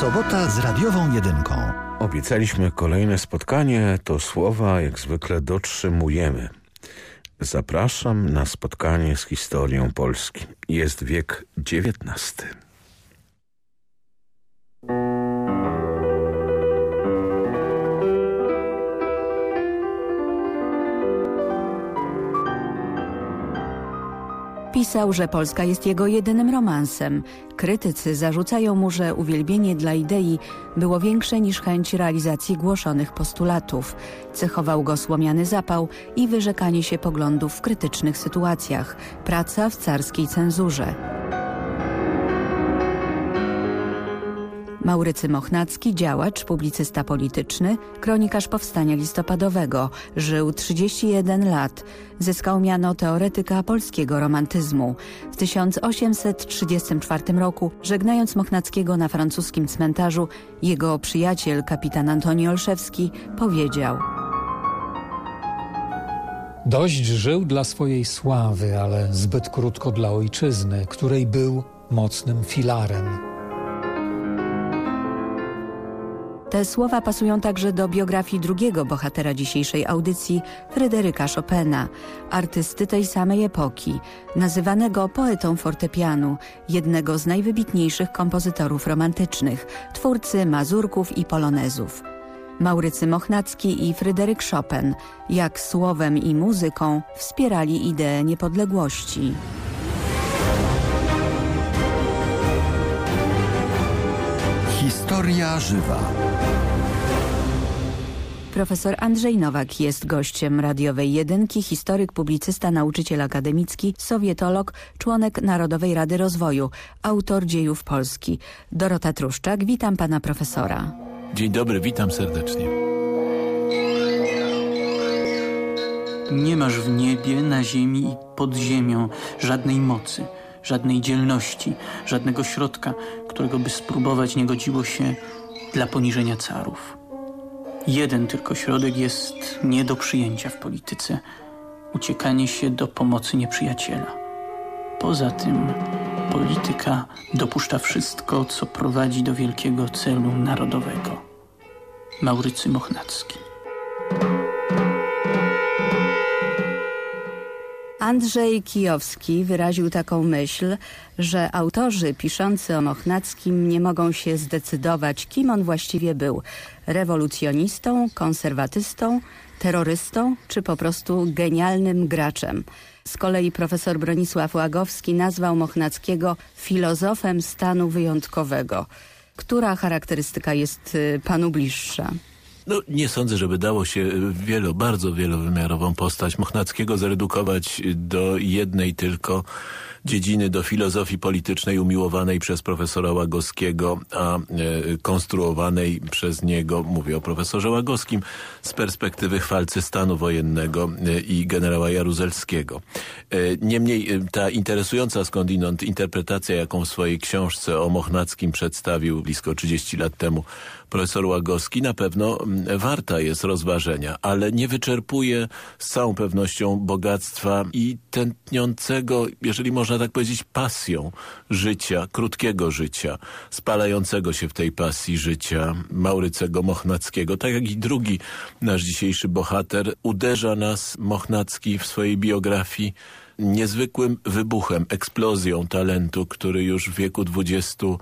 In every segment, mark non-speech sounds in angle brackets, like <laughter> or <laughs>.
Sobota z radiową jedynką. Obiecaliśmy kolejne spotkanie, to słowa jak zwykle dotrzymujemy. Zapraszam na spotkanie z historią Polski. Jest wiek XIX. Pisał, że Polska jest jego jedynym romansem. Krytycy zarzucają mu, że uwielbienie dla idei było większe niż chęć realizacji głoszonych postulatów. Cechował go słomiany zapał i wyrzekanie się poglądów w krytycznych sytuacjach. Praca w carskiej cenzurze. Maurycy Mochnacki, działacz, publicysta polityczny, kronikarz powstania listopadowego. Żył 31 lat. Zyskał miano teoretyka polskiego romantyzmu. W 1834 roku, żegnając Mochnackiego na francuskim cmentarzu, jego przyjaciel, kapitan Antoni Olszewski, powiedział Dość żył dla swojej sławy, ale zbyt krótko dla ojczyzny, której był mocnym filarem. Te słowa pasują także do biografii drugiego bohatera dzisiejszej audycji, Fryderyka Chopina, artysty tej samej epoki, nazywanego poetą fortepianu, jednego z najwybitniejszych kompozytorów romantycznych, twórcy mazurków i polonezów. Maurycy Mochnacki i Fryderyk Chopin, jak słowem i muzyką wspierali ideę niepodległości. Historia żywa. Profesor Andrzej Nowak jest gościem radiowej jedynki, historyk, publicysta, nauczyciel akademicki, sowietolog, członek Narodowej Rady Rozwoju, autor dziejów Polski. Dorota Truszczak, witam pana profesora. Dzień dobry, witam serdecznie. Nie masz w niebie, na ziemi i pod ziemią żadnej mocy, żadnej dzielności, żadnego środka, którego by spróbować nie godziło się dla poniżenia carów. Jeden tylko środek jest nie do przyjęcia w polityce. Uciekanie się do pomocy nieprzyjaciela. Poza tym polityka dopuszcza wszystko, co prowadzi do wielkiego celu narodowego. Maurycy Mochnacki. Andrzej Kijowski wyraził taką myśl, że autorzy piszący o Mochnackim nie mogą się zdecydować, kim on właściwie był. Rewolucjonistą, konserwatystą, terrorystą czy po prostu genialnym graczem. Z kolei profesor Bronisław Łagowski nazwał Mochnackiego filozofem stanu wyjątkowego. Która charakterystyka jest y, panu bliższa? No, nie sądzę, żeby dało się wielo, bardzo wielowymiarową postać Mochnackiego zredukować do jednej tylko dziedziny, do filozofii politycznej umiłowanej przez profesora Łagowskiego, a e, konstruowanej przez niego, mówię o profesorze Łagowskim, z perspektywy chwalcy stanu wojennego e, i generała Jaruzelskiego. E, niemniej ta interesująca skądinąd interpretacja, jaką w swojej książce o Mochnackim przedstawił blisko 30 lat temu profesor Łagowski na pewno mm, warta jest rozważenia, ale nie wyczerpuje z całą pewnością bogactwa i tętniącego, jeżeli można tak powiedzieć, pasją życia, krótkiego życia, spalającego się w tej pasji życia Maurycego Mochnackiego. Tak jak i drugi nasz dzisiejszy bohater, uderza nas Mochnacki w swojej biografii niezwykłym wybuchem, eksplozją talentu, który już w wieku dwudziestu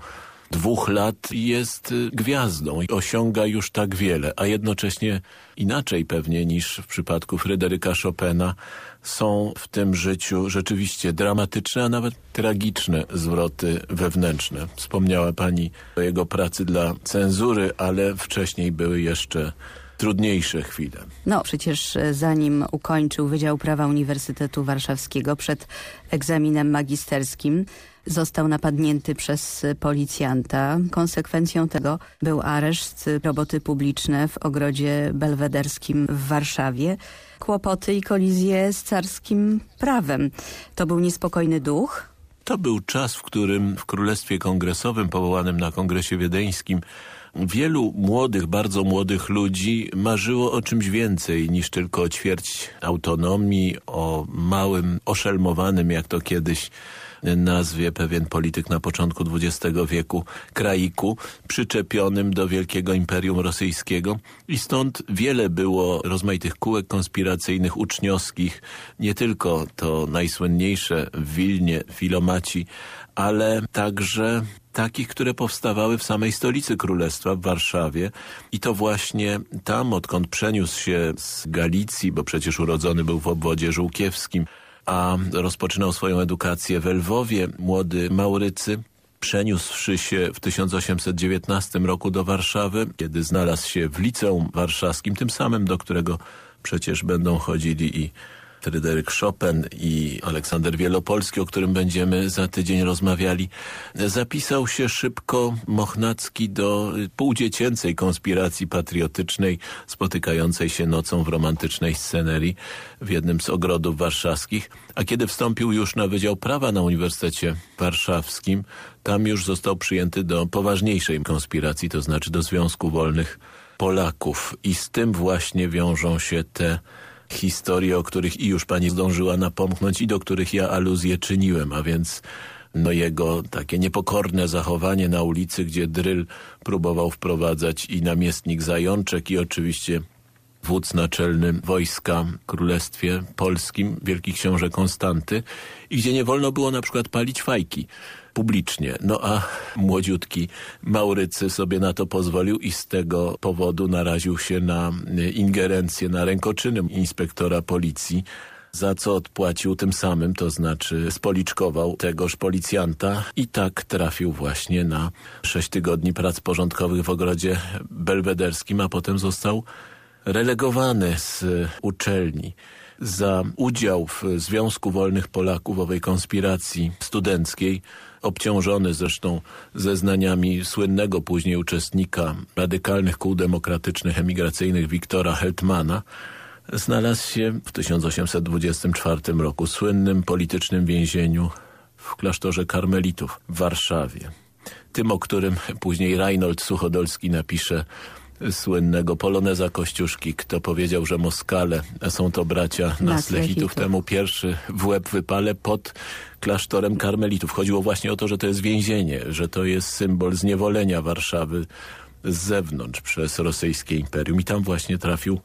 dwóch lat jest y, gwiazdą i osiąga już tak wiele, a jednocześnie inaczej pewnie niż w przypadku Fryderyka Chopina są w tym życiu rzeczywiście dramatyczne, a nawet tragiczne zwroty wewnętrzne. Wspomniała Pani o jego pracy dla cenzury, ale wcześniej były jeszcze trudniejsze chwile. No przecież e, zanim ukończył Wydział Prawa Uniwersytetu Warszawskiego przed egzaminem magisterskim został napadnięty przez policjanta. Konsekwencją tego był areszt, roboty publiczne w ogrodzie belwederskim w Warszawie, kłopoty i kolizje z carskim prawem. To był niespokojny duch. To był czas, w którym w Królestwie Kongresowym powołanym na Kongresie Wiedeńskim Wielu młodych, bardzo młodych ludzi marzyło o czymś więcej niż tylko o ćwierć autonomii, o małym, oszelmowanym, jak to kiedyś nazwie pewien polityk na początku XX wieku kraiku, przyczepionym do wielkiego imperium rosyjskiego. I stąd wiele było rozmaitych kółek konspiracyjnych, uczniowskich, nie tylko to najsłynniejsze w Wilnie, Filomaci, ale także takich, które powstawały w samej stolicy królestwa, w Warszawie. I to właśnie tam, odkąd przeniósł się z Galicji, bo przecież urodzony był w obwodzie żółkiewskim, a rozpoczynał swoją edukację w Lwowie, młody Maurycy, przeniósłszy się w 1819 roku do Warszawy, kiedy znalazł się w liceum warszawskim, tym samym, do którego przecież będą chodzili i Fryderyk Chopin i Aleksander Wielopolski, o którym będziemy za tydzień rozmawiali, zapisał się szybko Mochnacki do półdziecięcej konspiracji patriotycznej spotykającej się nocą w romantycznej scenerii w jednym z ogrodów warszawskich, a kiedy wstąpił już na Wydział Prawa na Uniwersytecie Warszawskim, tam już został przyjęty do poważniejszej konspiracji, to znaczy do Związku Wolnych Polaków. I z tym właśnie wiążą się te historie, o których i już pani zdążyła napomknąć i do których ja aluzję czyniłem, a więc no jego takie niepokorne zachowanie na ulicy, gdzie dryl próbował wprowadzać i namiestnik Zajączek i oczywiście wódz naczelny wojska w Królestwie Polskim, wielki książę Konstanty i gdzie nie wolno było na przykład palić fajki publicznie. No a młodziutki Maurycy sobie na to pozwolił i z tego powodu naraził się na ingerencję, na rękoczyny inspektora policji, za co odpłacił tym samym, to znaczy spoliczkował tegoż policjanta i tak trafił właśnie na sześć tygodni prac porządkowych w ogrodzie belwederskim, a potem został relegowany z uczelni za udział w Związku Wolnych Polaków, owej konspiracji studenckiej, obciążony zresztą zeznaniami słynnego później uczestnika radykalnych kół demokratycznych emigracyjnych Wiktora Heltmana, znalazł się w 1824 roku w słynnym politycznym więzieniu w klasztorze karmelitów w Warszawie. Tym, o którym później Reinhold Suchodolski napisze słynnego Poloneza Kościuszki, kto powiedział, że Moskale są to bracia Naslechitów. Temu pierwszy w łeb wypale pod klasztorem karmelitów. Chodziło właśnie o to, że to jest więzienie, że to jest symbol zniewolenia Warszawy z zewnątrz przez rosyjskie imperium. I tam właśnie trafił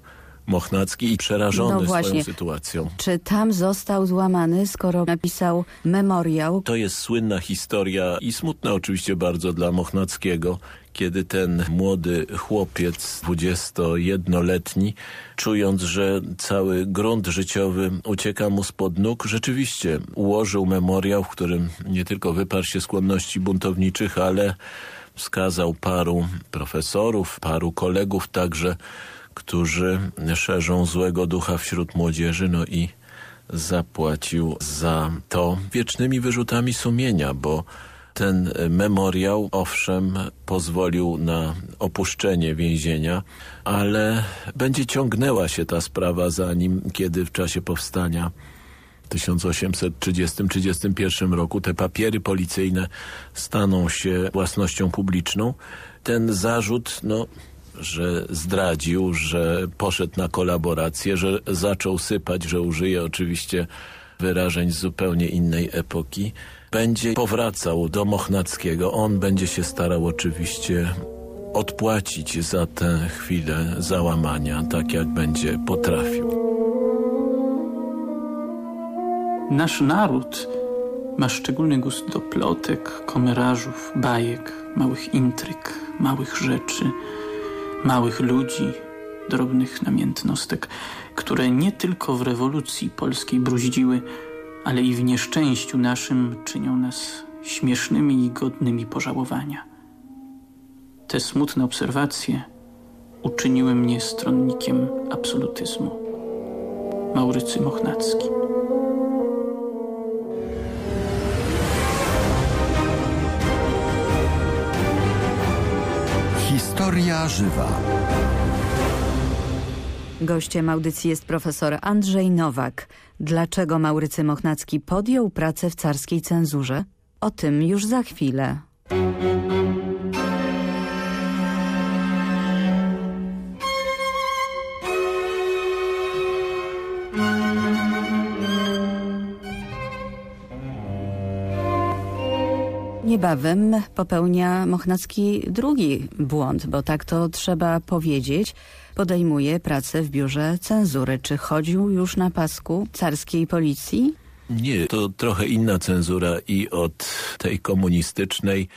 Mochnacki i przerażony no właśnie, swoją sytuacją. Czy tam został złamany, skoro napisał memoriał? To jest słynna historia i smutna oczywiście bardzo dla Mochnackiego, kiedy ten młody chłopiec, 21-letni, czując, że cały grunt życiowy ucieka mu spod nóg, rzeczywiście ułożył memoriał, w którym nie tylko wyparł się skłonności buntowniczych, ale wskazał paru profesorów, paru kolegów także, którzy szerzą złego ducha wśród młodzieży, no i zapłacił za to wiecznymi wyrzutami sumienia, bo ten memoriał owszem pozwolił na opuszczenie więzienia, ale będzie ciągnęła się ta sprawa za nim, kiedy w czasie powstania w 1830-31 roku te papiery policyjne staną się własnością publiczną. Ten zarzut, no że zdradził, że poszedł na kolaborację, że zaczął sypać, że użyje oczywiście wyrażeń z zupełnie innej epoki, będzie powracał do Mochnackiego. On będzie się starał oczywiście odpłacić za tę chwilę załamania, tak jak będzie potrafił. Nasz naród ma szczególny gust do plotek, komerażów, bajek, małych intryg, małych rzeczy, małych ludzi, drobnych namiętnostek, które nie tylko w rewolucji polskiej bruździły, ale i w nieszczęściu naszym czynią nas śmiesznymi i godnymi pożałowania. Te smutne obserwacje uczyniły mnie stronnikiem absolutyzmu. Maurycy Mochnacki. Historia żywa. Gościem audycji jest profesor Andrzej Nowak. Dlaczego Maurycy Mochnacki podjął pracę w carskiej cenzurze? O tym już za chwilę. Niebawem popełnia Mochnacki drugi błąd, bo tak to trzeba powiedzieć. Podejmuje pracę w biurze cenzury. Czy chodził już na pasku carskiej policji? Nie, to trochę inna cenzura i od tej komunistycznej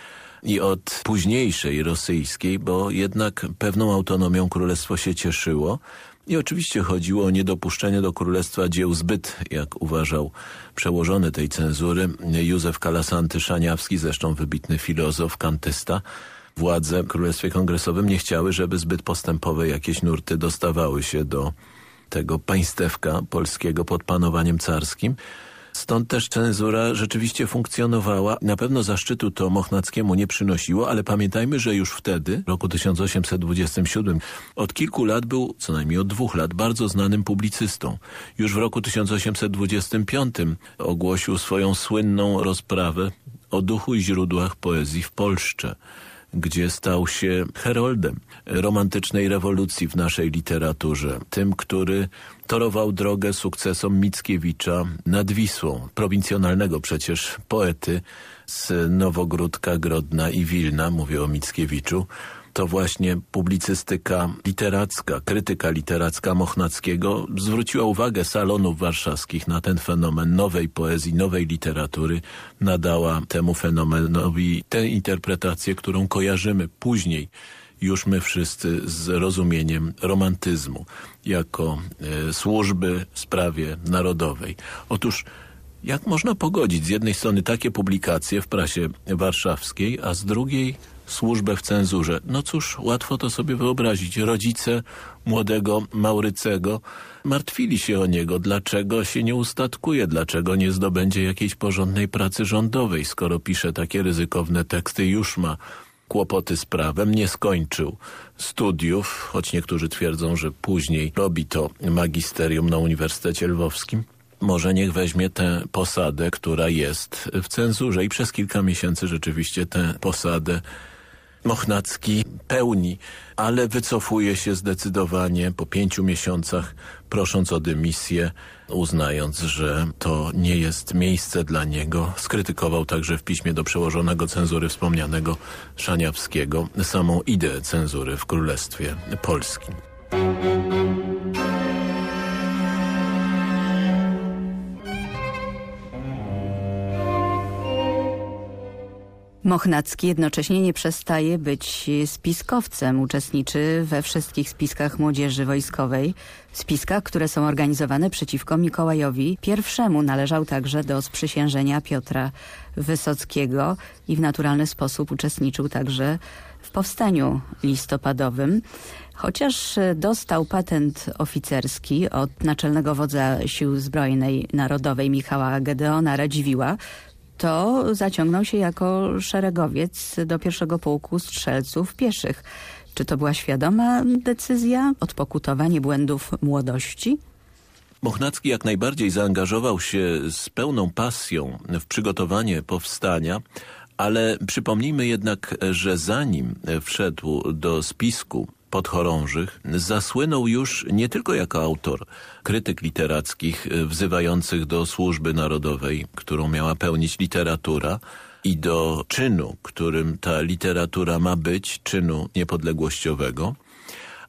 i od późniejszej rosyjskiej, bo jednak pewną autonomią królestwo się cieszyło. I oczywiście chodziło o niedopuszczenie do królestwa dzieł zbyt, jak uważał przełożony tej cenzury, Józef Kalasanty-Szaniawski, zresztą wybitny filozof, kantysta. Władze w Królestwie Kongresowym nie chciały, żeby zbyt postępowe jakieś nurty dostawały się do tego państewka polskiego pod panowaniem carskim. Stąd też cenzura rzeczywiście funkcjonowała. Na pewno zaszczytu to Mochnackiemu nie przynosiło, ale pamiętajmy, że już wtedy, w roku 1827, od kilku lat był, co najmniej od dwóch lat, bardzo znanym publicystą. Już w roku 1825 ogłosił swoją słynną rozprawę o duchu i źródłach poezji w Polsce gdzie stał się heroldem romantycznej rewolucji w naszej literaturze. Tym, który torował drogę sukcesom Mickiewicza nad Wisłą, prowincjonalnego przecież poety z Nowogródka, Grodna i Wilna, mówię o Mickiewiczu, to właśnie publicystyka literacka, krytyka literacka Mochnackiego zwróciła uwagę salonów warszawskich na ten fenomen nowej poezji, nowej literatury. Nadała temu fenomenowi tę interpretację, którą kojarzymy później już my wszyscy z rozumieniem romantyzmu jako e, służby sprawie narodowej. Otóż jak można pogodzić z jednej strony takie publikacje w prasie warszawskiej, a z drugiej służbę w cenzurze. No cóż, łatwo to sobie wyobrazić. Rodzice młodego Maurycego martwili się o niego. Dlaczego się nie ustatkuje? Dlaczego nie zdobędzie jakiejś porządnej pracy rządowej, skoro pisze takie ryzykowne teksty już ma kłopoty z prawem, nie skończył studiów, choć niektórzy twierdzą, że później robi to magisterium na Uniwersytecie Lwowskim. Może niech weźmie tę posadę, która jest w cenzurze i przez kilka miesięcy rzeczywiście tę posadę Mochnacki pełni, ale wycofuje się zdecydowanie po pięciu miesiącach, prosząc o dymisję, uznając, że to nie jest miejsce dla niego. Skrytykował także w piśmie do przełożonego cenzury wspomnianego Szaniawskiego samą ideę cenzury w Królestwie Polskim. Mochnacki jednocześnie nie przestaje być spiskowcem. Uczestniczy we wszystkich spiskach młodzieży wojskowej. Spiskach, które są organizowane przeciwko Mikołajowi. Pierwszemu należał także do sprzysiężenia Piotra Wysockiego i w naturalny sposób uczestniczył także w powstaniu listopadowym. Chociaż dostał patent oficerski od naczelnego wodza Sił Zbrojnej Narodowej Michała Gedeona Radziwiła, to zaciągnął się jako szeregowiec do pierwszego pułku strzelców pieszych. Czy to była świadoma decyzja, odpokutowanie błędów młodości? Mochnacki jak najbardziej zaangażował się z pełną pasją w przygotowanie powstania, ale przypomnijmy jednak, że zanim wszedł do spisku podchorążych, zasłynął już nie tylko jako autor krytyk literackich wzywających do służby narodowej, którą miała pełnić literatura, i do czynu, którym ta literatura ma być, czynu niepodległościowego,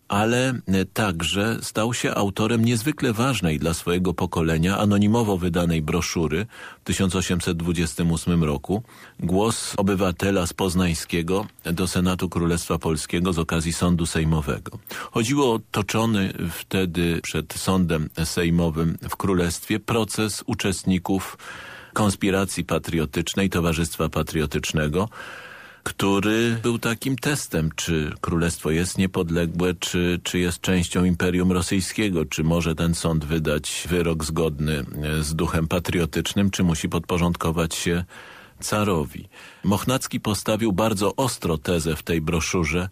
ale także stał się autorem niezwykle ważnej dla swojego pokolenia anonimowo wydanej broszury w 1828 roku Głos obywatela z Poznańskiego do Senatu Królestwa Polskiego z okazji sądu sejmowego. Chodziło o toczony wtedy przed sądem sejmowym w Królestwie proces uczestników konspiracji patriotycznej Towarzystwa Patriotycznego, który był takim testem, czy królestwo jest niepodległe, czy, czy jest częścią Imperium Rosyjskiego, czy może ten sąd wydać wyrok zgodny e, z duchem patriotycznym, czy musi podporządkować się carowi. Mochnacki postawił bardzo ostro tezę w tej broszurze,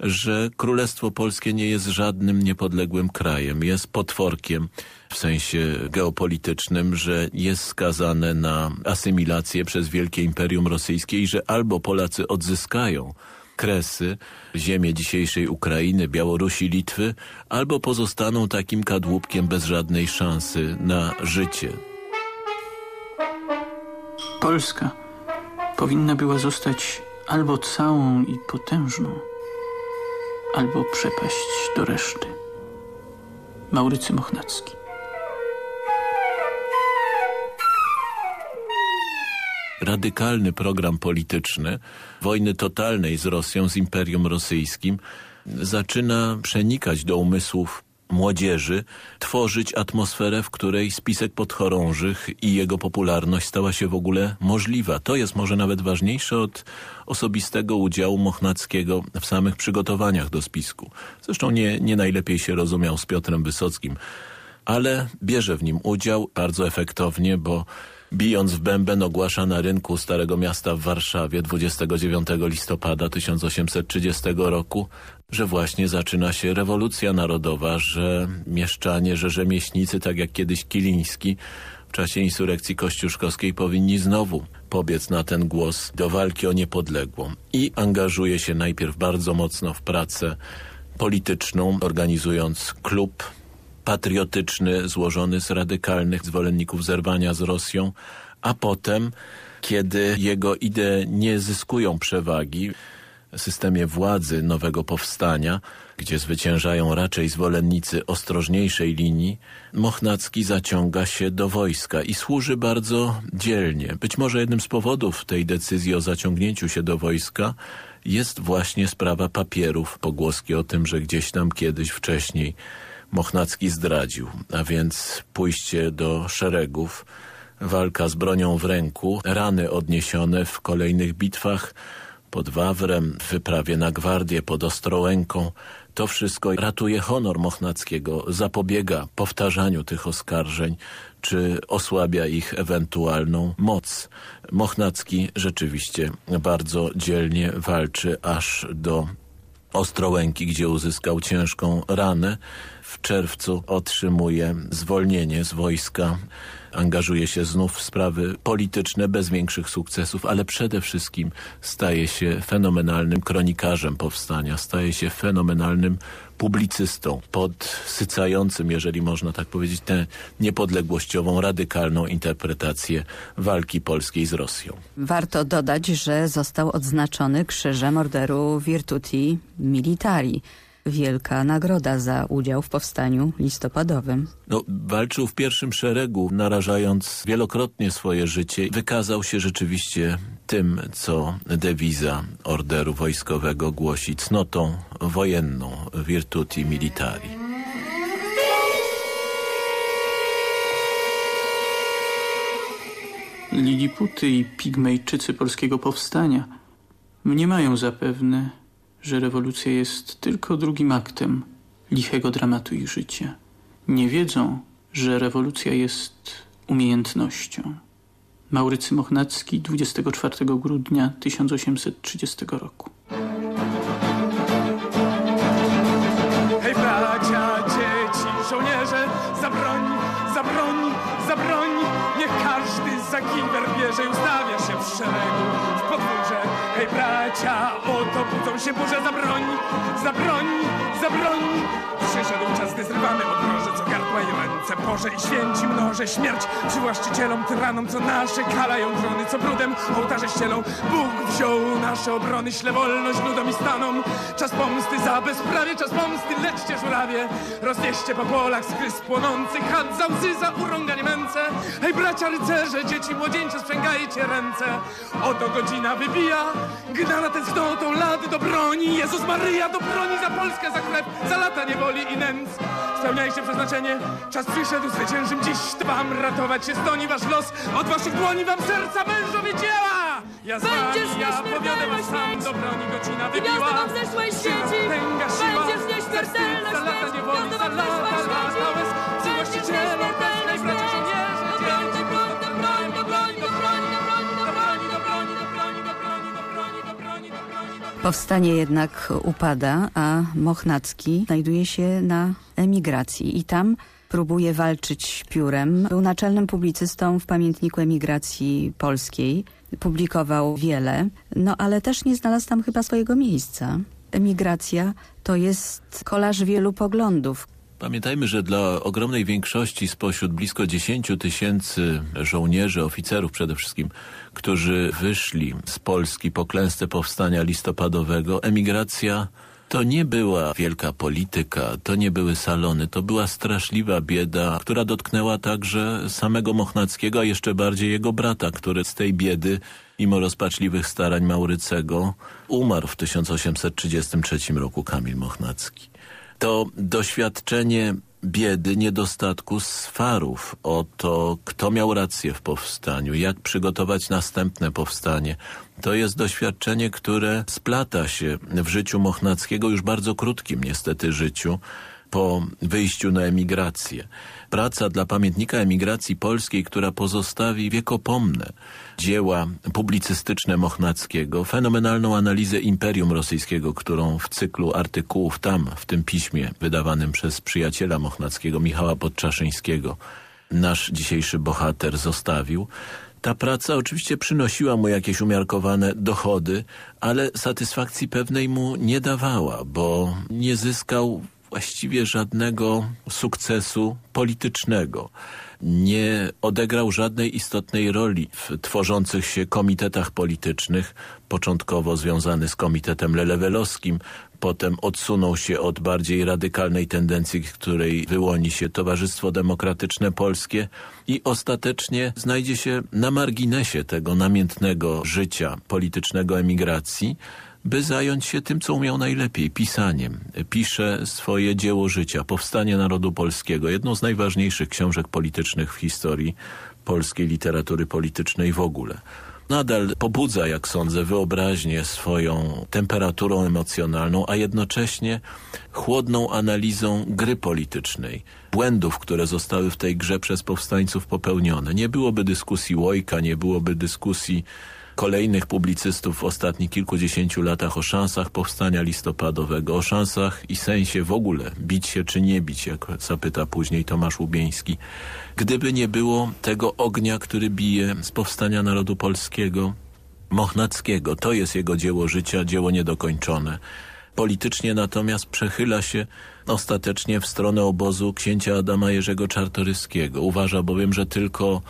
że Królestwo Polskie nie jest żadnym niepodległym krajem, jest potworkiem w sensie geopolitycznym, że jest skazane na asymilację przez Wielkie Imperium Rosyjskie i że albo Polacy odzyskają Kresy, ziemię dzisiejszej Ukrainy, Białorusi, Litwy, albo pozostaną takim kadłubkiem bez żadnej szansy na życie. Polska powinna była zostać albo całą i potężną, albo przepaść do reszty. Maurycy Mochnacki. Radykalny program polityczny wojny totalnej z Rosją, z Imperium Rosyjskim zaczyna przenikać do umysłów młodzieży, tworzyć atmosferę, w której spisek podchorążych i jego popularność stała się w ogóle możliwa. To jest może nawet ważniejsze od osobistego udziału Mochnackiego w samych przygotowaniach do spisku. Zresztą nie, nie najlepiej się rozumiał z Piotrem Wysockim, ale bierze w nim udział bardzo efektownie, bo bijąc w bęben ogłasza na rynku Starego Miasta w Warszawie 29 listopada 1830 roku, że właśnie zaczyna się rewolucja narodowa, że mieszczanie, że rzemieślnicy, tak jak kiedyś Kiliński, w czasie insurekcji kościuszkowskiej powinni znowu pobiec na ten głos do walki o niepodległą. I angażuje się najpierw bardzo mocno w pracę polityczną, organizując klub patriotyczny złożony z radykalnych zwolenników zerwania z Rosją, a potem, kiedy jego idee nie zyskują przewagi systemie władzy nowego powstania, gdzie zwyciężają raczej zwolennicy ostrożniejszej linii, Mochnacki zaciąga się do wojska i służy bardzo dzielnie. Być może jednym z powodów tej decyzji o zaciągnięciu się do wojska jest właśnie sprawa papierów, pogłoski o tym, że gdzieś tam kiedyś wcześniej Mochnacki zdradził, a więc pójście do szeregów, walka z bronią w ręku, rany odniesione w kolejnych bitwach pod Wawrem, w wyprawie na gwardię pod Ostrołęką. To wszystko ratuje honor Mochnackiego, zapobiega powtarzaniu tych oskarżeń, czy osłabia ich ewentualną moc. Mochnacki rzeczywiście bardzo dzielnie walczy aż do Ostrołęki, gdzie uzyskał ciężką ranę. W czerwcu otrzymuje zwolnienie z wojska. Angażuje się znów w sprawy polityczne bez większych sukcesów, ale przede wszystkim staje się fenomenalnym kronikarzem powstania, staje się fenomenalnym publicystą, podsycającym, jeżeli można tak powiedzieć, tę niepodległościową, radykalną interpretację walki polskiej z Rosją. Warto dodać, że został odznaczony krzyżem Orderu Virtuti Militari wielka nagroda za udział w powstaniu listopadowym. No, walczył w pierwszym szeregu, narażając wielokrotnie swoje życie. Wykazał się rzeczywiście tym, co dewiza orderu wojskowego głosi cnotą wojenną virtuti militari. Liliputy i pigmejczycy polskiego powstania mniemają zapewne, że rewolucja jest tylko drugim aktem lichego dramatu ich życia. Nie wiedzą, że rewolucja jest umiejętnością. Maurycy Mochnacki 24 grudnia 1830 roku. Hej bracia, dzieci, żołnierze, za broń, za. Niech każdy za kiwer bierze i ustawia się w szeregu, w podwórze. Hej bracia, oto budzą się burze za broń, za broń. Przyszedł czas, gdy zrywamy odroże, co gardła i ręce. Boże i święci mnoże śmierć przywłaszczycielom, tyranom, co nasze kalają trony, co brudem ołtarze ścielą. Bóg wziął nasze obrony, śle wolność ludom i stanom. Czas pomsty za bezprawie, czas pomsty, lećcie żurawie. Roznieście po polach skryz płonących, chat za łzy, za urąganie męce. Hej bracia rycerze, dzieci młodzieńcze, sprzęgajcie ręce. Oto godzina wybija, gnana tęsknotą lat do broni. Jezus Maryja do broni za Polskę, za krew, za lata niewoli i nędz. Spełniajcie przeznaczenie, czas przyszedł, zwyciężym dziś wam ratować się stoni wasz los. Od waszych dłoni wam serca mężowie dzieła! Ja z Będziesz wami, ja powiodę was sam, do broni godzina wybiła. wam zeszłej świeci, Tęga siła, będziesz nieśmiertelność za lata niewoli, za wam lata, lata łez. Przy Powstanie jednak upada, a Mochnacki znajduje się na emigracji i tam próbuje walczyć piórem. Był naczelnym publicystą w pamiętniku emigracji polskiej. Publikował wiele, no ale też nie znalazł tam chyba swojego miejsca. Emigracja to jest kolaż wielu poglądów. Pamiętajmy, że dla ogromnej większości spośród blisko 10 tysięcy żołnierzy, oficerów przede wszystkim, którzy wyszli z Polski po klęsce powstania listopadowego, emigracja to nie była wielka polityka, to nie były salony, to była straszliwa bieda, która dotknęła także samego Mochnackiego, a jeszcze bardziej jego brata, który z tej biedy, mimo rozpaczliwych starań Maurycego, umarł w 1833 roku Kamil Mochnacki. To doświadczenie biedy, niedostatku swarów o to, kto miał rację w powstaniu, jak przygotować następne powstanie. To jest doświadczenie, które splata się w życiu Mochnackiego, już bardzo krótkim niestety życiu, po wyjściu na emigrację. Praca dla pamiętnika emigracji polskiej, która pozostawi wiekopomne dzieła publicystyczne Mochnackiego, fenomenalną analizę Imperium Rosyjskiego, którą w cyklu artykułów tam, w tym piśmie wydawanym przez przyjaciela Mochnackiego, Michała Podczaszyńskiego, nasz dzisiejszy bohater zostawił. Ta praca oczywiście przynosiła mu jakieś umiarkowane dochody, ale satysfakcji pewnej mu nie dawała, bo nie zyskał właściwie żadnego sukcesu politycznego. Nie odegrał żadnej istotnej roli w tworzących się komitetach politycznych, początkowo związany z Komitetem Lelewelowskim, potem odsunął się od bardziej radykalnej tendencji, której wyłoni się Towarzystwo Demokratyczne Polskie i ostatecznie znajdzie się na marginesie tego namiętnego życia politycznego emigracji, by zająć się tym, co umiał najlepiej, pisaniem. Pisze swoje dzieło życia, Powstanie Narodu Polskiego, jedną z najważniejszych książek politycznych w historii polskiej literatury politycznej w ogóle. Nadal pobudza, jak sądzę, wyobraźnię swoją temperaturą emocjonalną, a jednocześnie chłodną analizą gry politycznej, błędów, które zostały w tej grze przez powstańców popełnione. Nie byłoby dyskusji Łojka, nie byłoby dyskusji kolejnych publicystów w ostatnich kilkudziesięciu latach o szansach powstania listopadowego, o szansach i sensie w ogóle bić się czy nie bić, jak zapyta później Tomasz Łubieński. Gdyby nie było tego ognia, który bije z powstania narodu polskiego, Mochnackiego, to jest jego dzieło życia, dzieło niedokończone. Politycznie natomiast przechyla się ostatecznie w stronę obozu księcia Adama Jerzego Czartoryskiego. Uważa bowiem, że tylko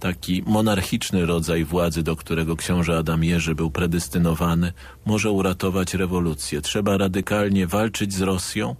taki monarchiczny rodzaj władzy, do którego książę Adam Jerzy był predestynowany, może uratować rewolucję. Trzeba radykalnie walczyć z Rosją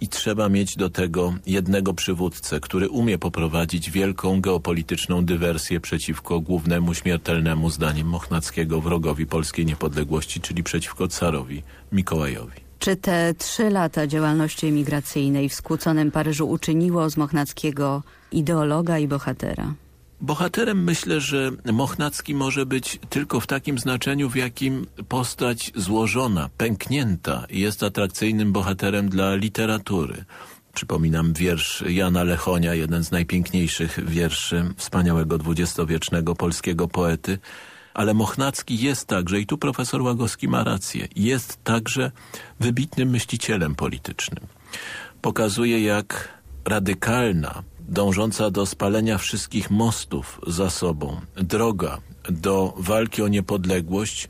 i trzeba mieć do tego jednego przywódcę, który umie poprowadzić wielką geopolityczną dywersję przeciwko głównemu śmiertelnemu zdaniem Mochnackiego wrogowi polskiej niepodległości, czyli przeciwko carowi Mikołajowi. Czy te trzy lata działalności emigracyjnej w skłóconym Paryżu uczyniło z Mochnackiego ideologa i bohatera? Bohaterem myślę, że Mochnacki może być tylko w takim znaczeniu, w jakim postać złożona, pęknięta jest atrakcyjnym bohaterem dla literatury. Przypominam wiersz Jana Lechonia, jeden z najpiękniejszych wierszy wspaniałego dwudziestowiecznego polskiego poety, ale Mochnacki jest także, i tu profesor Łagowski ma rację, jest także wybitnym myślicielem politycznym. Pokazuje, jak radykalna, dążąca do spalenia wszystkich mostów za sobą, droga do walki o niepodległość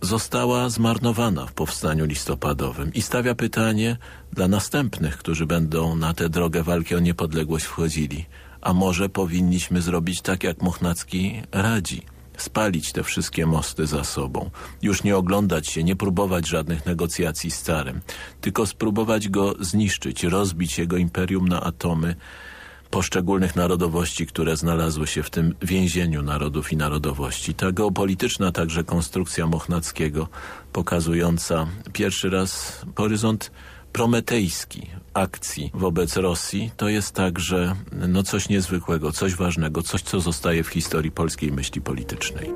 została zmarnowana w powstaniu listopadowym i stawia pytanie dla następnych, którzy będą na tę drogę walki o niepodległość wchodzili. A może powinniśmy zrobić tak, jak Mochnacki radzi – spalić te wszystkie mosty za sobą. Już nie oglądać się, nie próbować żadnych negocjacji z carem, tylko spróbować go zniszczyć, rozbić jego imperium na atomy poszczególnych narodowości, które znalazły się w tym więzieniu narodów i narodowości. Ta geopolityczna także konstrukcja Mochnackiego pokazująca pierwszy raz horyzont prometejski akcji wobec Rosji to jest także no, coś niezwykłego, coś ważnego, coś co zostaje w historii polskiej myśli politycznej.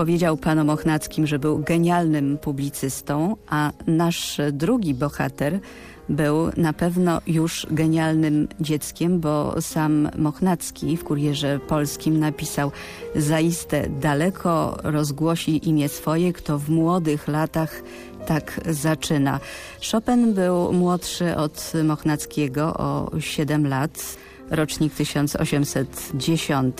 Powiedział pan o Mochnackim, że był genialnym publicystą, a nasz drugi bohater był na pewno już genialnym dzieckiem, bo sam Mochnacki w Kurierze Polskim napisał zaiste daleko rozgłosi imię swoje, kto w młodych latach tak zaczyna. Chopin był młodszy od Mochnackiego o 7 lat, rocznik 1810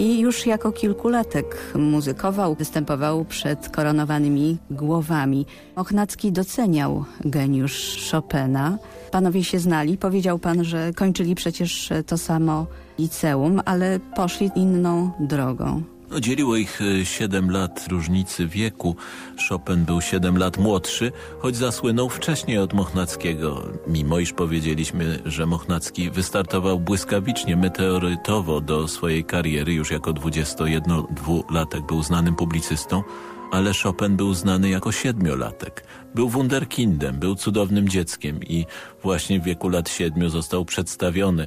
i już jako kilkulatek muzykował, występował przed koronowanymi głowami. Ochnacki doceniał geniusz Chopina. Panowie się znali, powiedział pan, że kończyli przecież to samo liceum, ale poszli inną drogą. No, dzieliło ich e, siedem lat różnicy wieku. Chopin był siedem lat młodszy, choć zasłynął wcześniej od Mochnackiego. Mimo iż powiedzieliśmy, że Mochnacki wystartował błyskawicznie, meteorytowo do swojej kariery, już jako 21-dwulatek był znanym publicystą, ale Chopin był znany jako siedmiolatek. Był wunderkindem, był cudownym dzieckiem i właśnie w wieku lat siedmiu został przedstawiony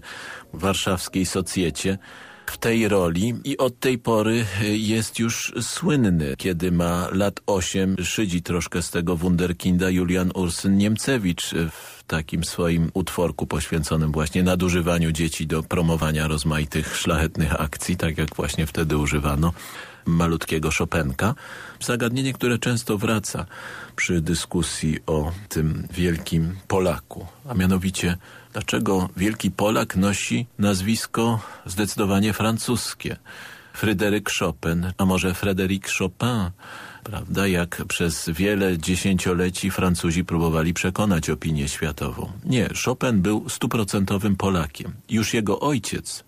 w warszawskiej socjecie w tej roli i od tej pory jest już słynny. Kiedy ma lat osiem, szydzi troszkę z tego wunderkinda Julian Ursyn Niemcewicz w takim swoim utworku poświęconym właśnie nadużywaniu dzieci do promowania rozmaitych szlachetnych akcji, tak jak właśnie wtedy używano malutkiego Chopinka. Zagadnienie, które często wraca przy dyskusji o tym wielkim Polaku, a mianowicie dlaczego wielki Polak nosi nazwisko zdecydowanie francuskie. Fryderyk Chopin, a może Frédéric Chopin, prawda, jak przez wiele dziesięcioleci Francuzi próbowali przekonać opinię światową. Nie, Chopin był stuprocentowym Polakiem. Już jego ojciec,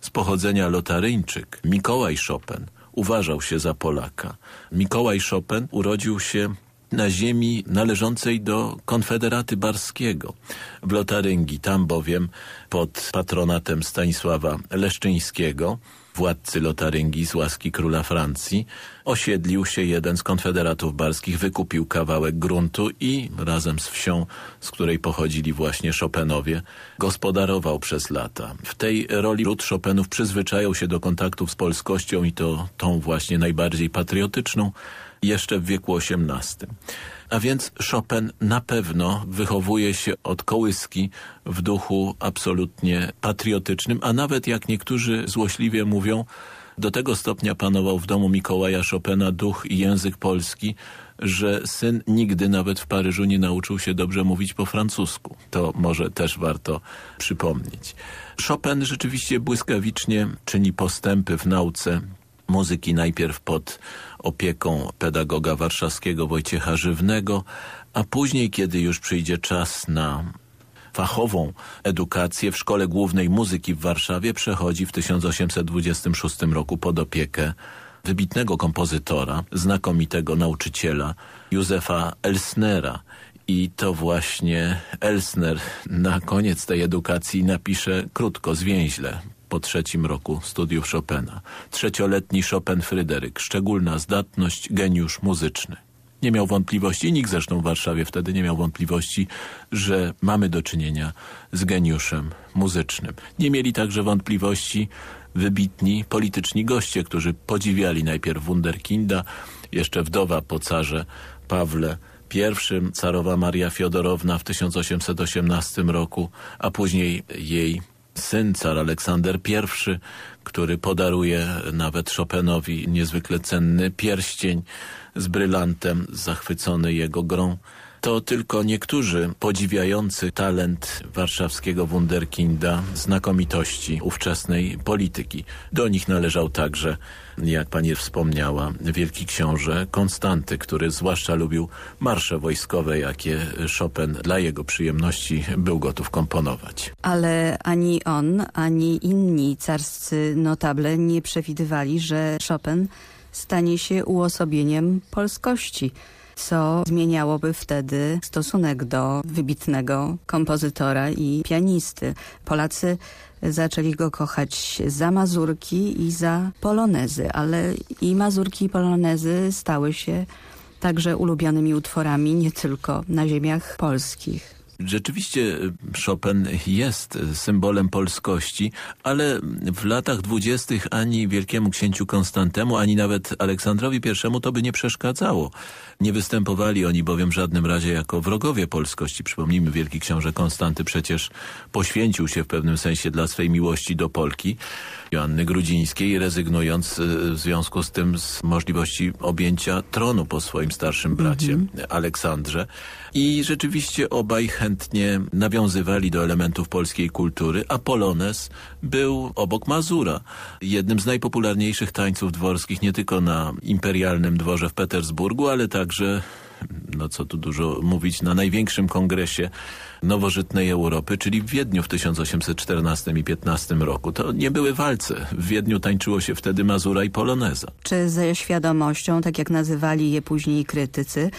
z pochodzenia lotaryńczyk, Mikołaj Chopin, uważał się za Polaka. Mikołaj Chopin urodził się na ziemi należącej do Konfederaty Barskiego w Lotaryngii. Tam bowiem pod patronatem Stanisława Leszczyńskiego władcy Lotaryngii z łaski króla Francji, osiedlił się jeden z konfederatów barskich, wykupił kawałek gruntu i razem z wsią, z której pochodzili właśnie Chopinowie, gospodarował przez lata. W tej roli lud Chopinów przyzwyczajał się do kontaktów z polskością i to tą właśnie najbardziej patriotyczną jeszcze w wieku XVIII. A więc Chopin na pewno wychowuje się od kołyski w duchu absolutnie patriotycznym, a nawet jak niektórzy złośliwie mówią, do tego stopnia panował w domu Mikołaja Chopina duch i język polski, że syn nigdy nawet w Paryżu nie nauczył się dobrze mówić po francusku. To może też warto przypomnieć. Chopin rzeczywiście błyskawicznie czyni postępy w nauce muzyki najpierw pod opieką pedagoga warszawskiego Wojciecha Żywnego, a później, kiedy już przyjdzie czas na fachową edukację w Szkole Głównej Muzyki w Warszawie przechodzi w 1826 roku pod opiekę wybitnego kompozytora, znakomitego nauczyciela Józefa Elsnera. I to właśnie Elsner na koniec tej edukacji napisze krótko, zwięźle, po trzecim roku studiów Chopina. Trzecioletni Chopin Fryderyk, szczególna zdatność, geniusz muzyczny. Nie miał wątpliwości, nikt zresztą w Warszawie wtedy nie miał wątpliwości, że mamy do czynienia z geniuszem muzycznym. Nie mieli także wątpliwości wybitni polityczni goście, którzy podziwiali najpierw Wunderkinda, jeszcze wdowa po carze Pawle I, carowa Maria Fiodorowna w 1818 roku, a później jej syn, car Aleksander I, który podaruje nawet Chopinowi niezwykle cenny pierścień z brylantem, zachwycony jego grą. To tylko niektórzy podziwiający talent warszawskiego wunderkinda, znakomitości ówczesnej polityki. Do nich należał także, jak pani wspomniała, wielki książę Konstanty, który zwłaszcza lubił marsze wojskowe, jakie Chopin dla jego przyjemności był gotów komponować. Ale ani on, ani inni carscy notable nie przewidywali, że Chopin stanie się uosobieniem polskości co zmieniałoby wtedy stosunek do wybitnego kompozytora i pianisty. Polacy zaczęli go kochać za mazurki i za polonezy, ale i mazurki i polonezy stały się także ulubionymi utworami nie tylko na ziemiach polskich. Rzeczywiście y, Chopin jest symbolem polskości, ale w latach dwudziestych ani wielkiemu księciu Konstantemu, ani nawet Aleksandrowi I to by nie przeszkadzało. Nie występowali oni bowiem w żadnym razie jako wrogowie polskości. Przypomnijmy, wielki książę Konstanty przecież poświęcił się w pewnym sensie dla swej miłości do Polki. Joanny Grudzińskiej, rezygnując y, w związku z tym z możliwości objęcia tronu po swoim starszym bracie mm -hmm. Aleksandrze. I rzeczywiście obaj chętnie nawiązywali do elementów polskiej kultury, a Polones był obok Mazura, jednym z najpopularniejszych tańców dworskich nie tylko na imperialnym dworze w Petersburgu, ale także no co tu dużo mówić, na największym kongresie nowożytnej Europy, czyli w Wiedniu w 1814 i 15 roku. To nie były walce. W Wiedniu tańczyło się wtedy Mazura i Poloneza. Czy ze świadomością, tak jak nazywali je później krytycy,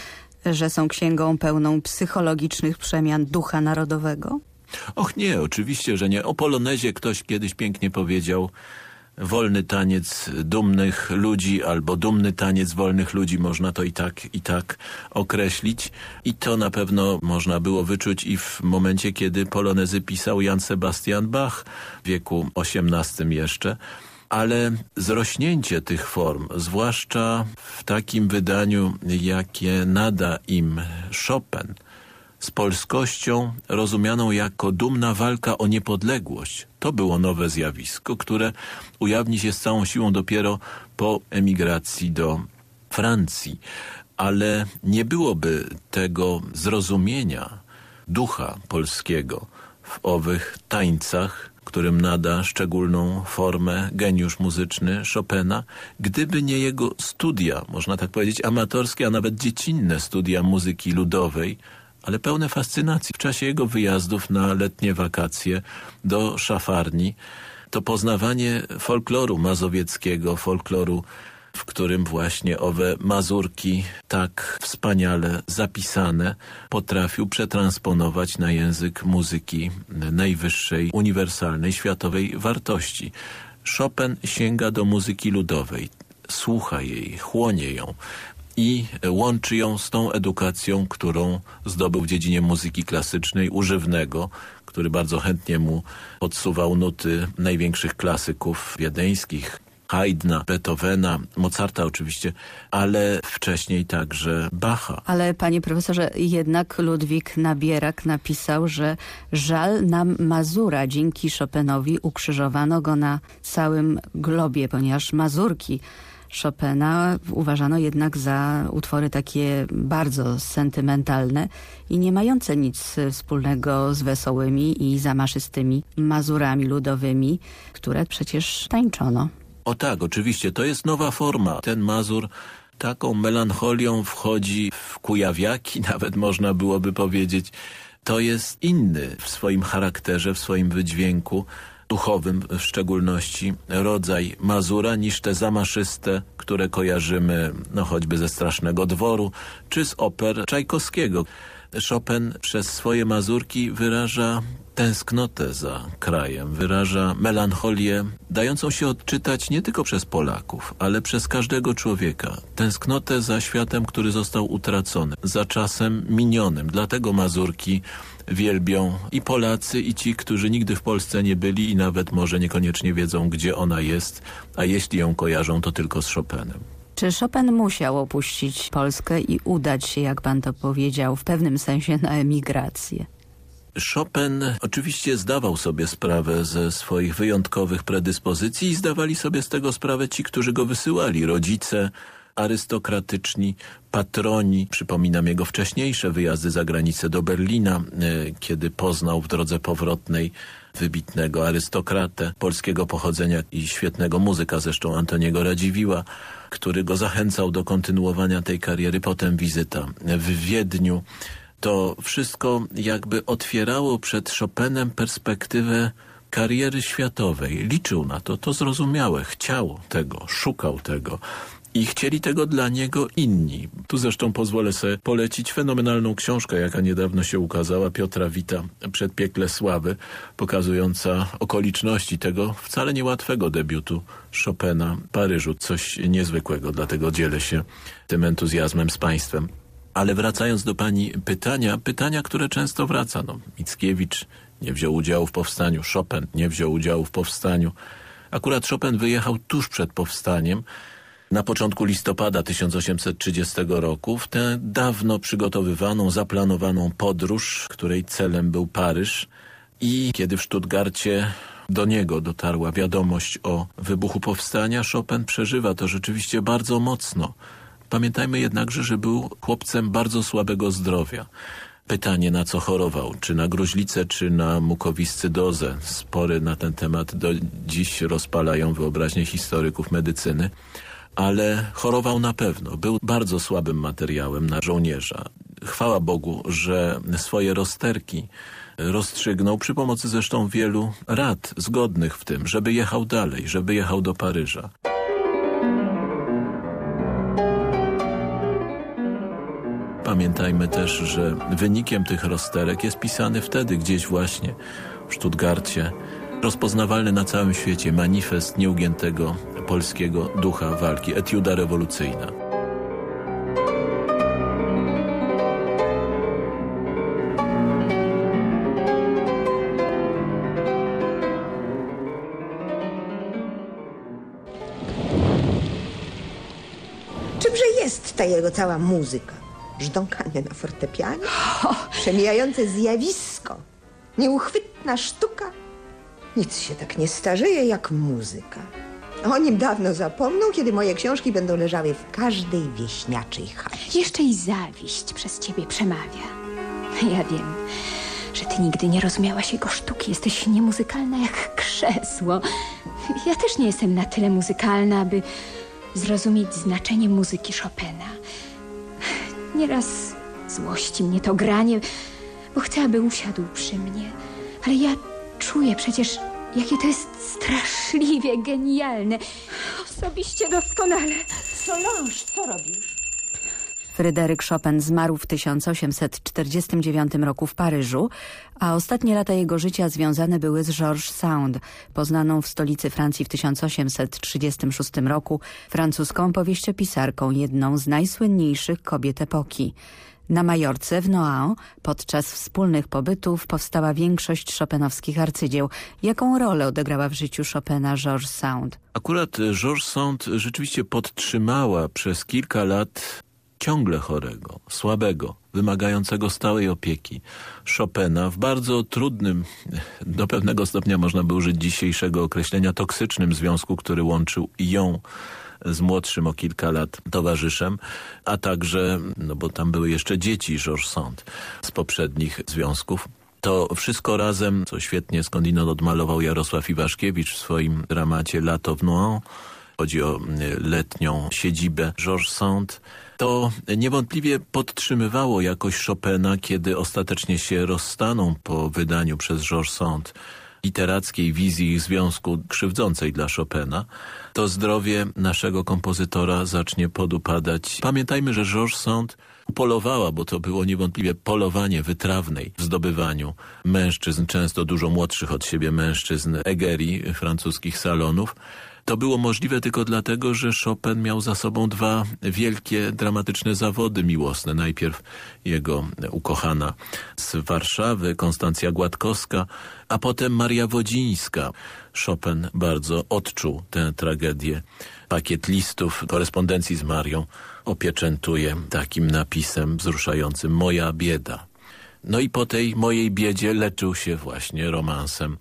że są księgą pełną psychologicznych przemian ducha narodowego? Och nie, oczywiście, że nie. O Polonezie ktoś kiedyś pięknie powiedział wolny taniec dumnych ludzi albo dumny taniec wolnych ludzi, można to i tak, i tak określić. I to na pewno można było wyczuć i w momencie, kiedy polonezy pisał Jan Sebastian Bach w wieku XVIII jeszcze ale zrośnięcie tych form, zwłaszcza w takim wydaniu, jakie nada im Chopin, z polskością rozumianą jako dumna walka o niepodległość. To było nowe zjawisko, które ujawni się z całą siłą dopiero po emigracji do Francji. Ale nie byłoby tego zrozumienia ducha polskiego w owych tańcach, którym nada szczególną formę geniusz muzyczny Chopina, gdyby nie jego studia, można tak powiedzieć amatorskie, a nawet dziecinne studia muzyki ludowej, ale pełne fascynacji. W czasie jego wyjazdów na letnie wakacje do szafarni to poznawanie folkloru mazowieckiego, folkloru w którym właśnie owe mazurki tak wspaniale zapisane potrafił przetransponować na język muzyki najwyższej, uniwersalnej, światowej wartości. Chopin sięga do muzyki ludowej, słucha jej, chłonie ją, i łączy ją z tą edukacją, którą zdobył w dziedzinie muzyki klasycznej, używnego, który bardzo chętnie mu podsuwał nuty największych klasyków wiedeńskich, Haydna, Beethovena, Mozarta oczywiście, ale wcześniej także Bacha. Ale panie profesorze, jednak Ludwik Nabierak napisał, że żal nam Mazura. Dzięki Chopinowi ukrzyżowano go na całym globie, ponieważ Mazurki Chopina uważano jednak za utwory takie bardzo sentymentalne i nie mające nic wspólnego z wesołymi i zamaszystymi mazurami ludowymi, które przecież tańczono. O tak, oczywiście, to jest nowa forma. Ten mazur taką melancholią wchodzi w kujawiaki, <laughs> nawet można byłoby powiedzieć. To jest inny w swoim charakterze, w swoim wydźwięku duchowym w szczególności rodzaj Mazura niż te zamaszyste, które kojarzymy no choćby ze Strasznego Dworu czy z oper Czajkowskiego. Chopin przez swoje mazurki wyraża tęsknotę za krajem, wyraża melancholię, dającą się odczytać nie tylko przez Polaków, ale przez każdego człowieka. Tęsknotę za światem, który został utracony, za czasem minionym. Dlatego mazurki wielbią i Polacy, i ci, którzy nigdy w Polsce nie byli i nawet może niekoniecznie wiedzą, gdzie ona jest, a jeśli ją kojarzą, to tylko z Chopinem. Czy Chopin musiał opuścić Polskę i udać się, jak pan to powiedział, w pewnym sensie na emigrację? Chopin oczywiście zdawał sobie sprawę ze swoich wyjątkowych predyspozycji i zdawali sobie z tego sprawę ci, którzy go wysyłali, rodzice, arystokratyczni, patroni. Przypominam jego wcześniejsze wyjazdy za granicę do Berlina, e, kiedy poznał w drodze powrotnej wybitnego arystokratę polskiego pochodzenia i świetnego muzyka, zresztą Antoniego Radziwiła, który go zachęcał do kontynuowania tej kariery. Potem wizyta w Wiedniu. To wszystko jakby otwierało przed Chopinem perspektywę kariery światowej. Liczył na to, to zrozumiałe, chciał tego, szukał tego i chcieli tego dla niego inni. Tu zresztą pozwolę sobie polecić fenomenalną książkę, jaka niedawno się ukazała, Piotra Wita, Przedpiekle Sławy, pokazująca okoliczności tego wcale niełatwego debiutu Chopina w Paryżu. Coś niezwykłego, dlatego dzielę się tym entuzjazmem z Państwem. Ale wracając do pani pytania, pytania, które często wraca. No, Mickiewicz nie wziął udziału w powstaniu, Chopin nie wziął udziału w powstaniu. Akurat Chopin wyjechał tuż przed powstaniem, na początku listopada 1830 roku, w tę dawno przygotowywaną, zaplanowaną podróż, której celem był Paryż. I kiedy w Stuttgarcie do niego dotarła wiadomość o wybuchu powstania, Chopin przeżywa to rzeczywiście bardzo mocno. Pamiętajmy jednakże, że był chłopcem bardzo słabego zdrowia. Pytanie, na co chorował, czy na gruźlicę, czy na mukowiscydozę. Spory na ten temat do dziś rozpalają wyobraźnię historyków medycyny. Ale chorował na pewno. Był bardzo słabym materiałem na żołnierza. Chwała Bogu, że swoje rozterki rozstrzygnął przy pomocy zresztą wielu rad zgodnych w tym, żeby jechał dalej, żeby jechał do Paryża. Pamiętajmy też, że wynikiem tych rozterek jest pisany wtedy gdzieś właśnie w Stuttgarcie rozpoznawalny na całym świecie manifest nieugiętego polskiego ducha walki, etiuda rewolucyjna. Czymże jest ta jego cała muzyka? Żdąkanie na fortepianie? <gasps> Przemijające zjawisko? Nieuchwytna sztuka? Nic się tak nie starzeje jak muzyka. O nim dawno zapomną, kiedy moje książki będą leżały w każdej wieśniaczej chacie. Jeszcze i zawiść przez ciebie przemawia. Ja wiem, że ty nigdy nie rozumiałaś jego sztuki. Jesteś niemuzykalna jak krzesło. Ja też nie jestem na tyle muzykalna, aby zrozumieć znaczenie muzyki Chopina. Nieraz złości mnie to granie, bo chcę, aby usiadł przy mnie. Ale ja czuję przecież, jakie to jest straszliwie genialne. Osobiście doskonale. Solange, co robisz? Fryderyk Chopin zmarł w 1849 roku w Paryżu, a ostatnie lata jego życia związane były z Georges Sand, poznaną w stolicy Francji w 1836 roku francuską powieściopisarką, jedną z najsłynniejszych kobiet epoki. Na Majorce w Noaon podczas wspólnych pobytów powstała większość chopinowskich arcydzieł. Jaką rolę odegrała w życiu Chopina Georges Sand? Akurat Georges Sand rzeczywiście podtrzymała przez kilka lat ciągle chorego, słabego, wymagającego stałej opieki Chopina w bardzo trudnym, <laughs> do pewnego stopnia można by użyć dzisiejszego określenia, toksycznym związku, który łączył ją z młodszym o kilka lat towarzyszem, a także, no bo tam były jeszcze dzieci Georges Sand z poprzednich związków. To wszystko razem, co świetnie skądinąd odmalował Jarosław Iwaszkiewicz w swoim dramacie Lato w Nohant, chodzi o letnią siedzibę Georges Sand, to niewątpliwie podtrzymywało jakoś Chopina, kiedy ostatecznie się rozstaną po wydaniu przez Georges Sand literackiej wizji związku krzywdzącej dla Chopina, to zdrowie naszego kompozytora zacznie podupadać. Pamiętajmy, że Georges Sand polowała, bo to było niewątpliwie polowanie wytrawnej w zdobywaniu mężczyzn, często dużo młodszych od siebie mężczyzn, egerii francuskich salonów, to było możliwe tylko dlatego, że Chopin miał za sobą dwa wielkie, dramatyczne zawody miłosne. Najpierw jego ukochana z Warszawy, Konstancja Gładkowska, a potem Maria Wodzińska. Chopin bardzo odczuł tę tragedię. Pakiet listów korespondencji z Marią opieczętuje takim napisem wzruszającym Moja bieda. No i po tej mojej biedzie leczył się właśnie romansem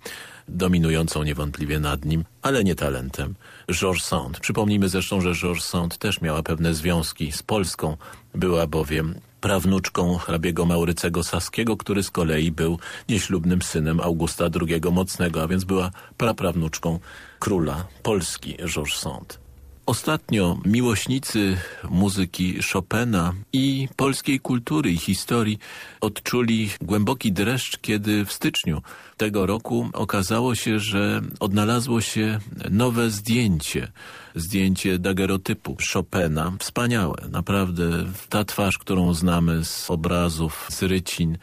dominującą niewątpliwie nad nim, ale nie talentem, Georges Sand. Przypomnijmy zresztą, że Georges Sand też miała pewne związki z Polską. Była bowiem prawnuczką hrabiego Maurycego Saskiego, który z kolei był nieślubnym synem Augusta II Mocnego, a więc była praprawnuczką króla Polski Georges Sand. Ostatnio miłośnicy muzyki Chopina i polskiej kultury i historii odczuli głęboki dreszcz, kiedy w styczniu tego roku okazało się, że odnalazło się nowe zdjęcie, zdjęcie dagerotypu Chopina. Wspaniałe, naprawdę ta twarz, którą znamy z obrazów, z rycin,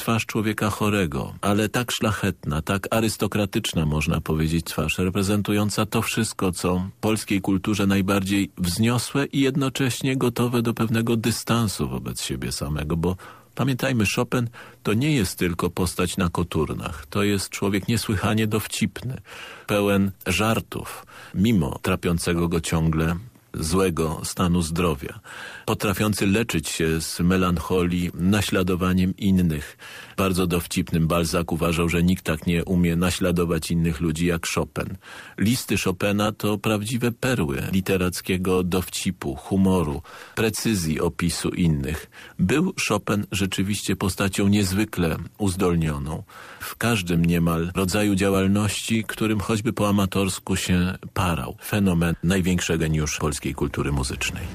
twarz człowieka chorego, ale tak szlachetna, tak arystokratyczna można powiedzieć twarz, reprezentująca to wszystko, co polskiej kulturze najbardziej wzniosłe i jednocześnie gotowe do pewnego dystansu wobec siebie samego, bo Pamiętajmy, Chopin to nie jest tylko postać na koturnach. To jest człowiek niesłychanie dowcipny, pełen żartów, mimo trapiącego go ciągle złego stanu zdrowia, potrafiący leczyć się z melancholii naśladowaniem innych. Bardzo dowcipnym Balzac uważał, że nikt tak nie umie naśladować innych ludzi jak Chopin. Listy Chopina to prawdziwe perły literackiego dowcipu, humoru, precyzji opisu innych. Był Chopin rzeczywiście postacią niezwykle uzdolnioną. W każdym niemal rodzaju działalności, którym choćby po amatorsku się parał. Fenomen największy geniusz polskiej kultury muzycznej.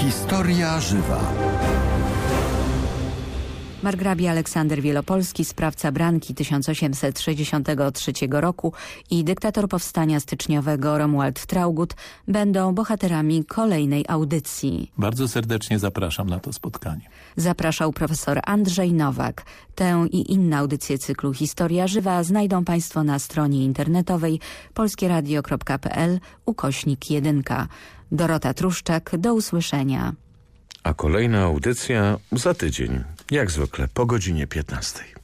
Historia żywa. Margrabie Aleksander Wielopolski, sprawca Branki 1863 roku i dyktator powstania styczniowego Romuald Traugut będą bohaterami kolejnej audycji. Bardzo serdecznie zapraszam na to spotkanie. Zapraszał profesor Andrzej Nowak. Tę i inne audycje cyklu Historia Żywa znajdą Państwo na stronie internetowej polskieradio.pl ukośnik 1. Dorota Truszczak, do usłyszenia. A kolejna audycja za tydzień, jak zwykle po godzinie 15.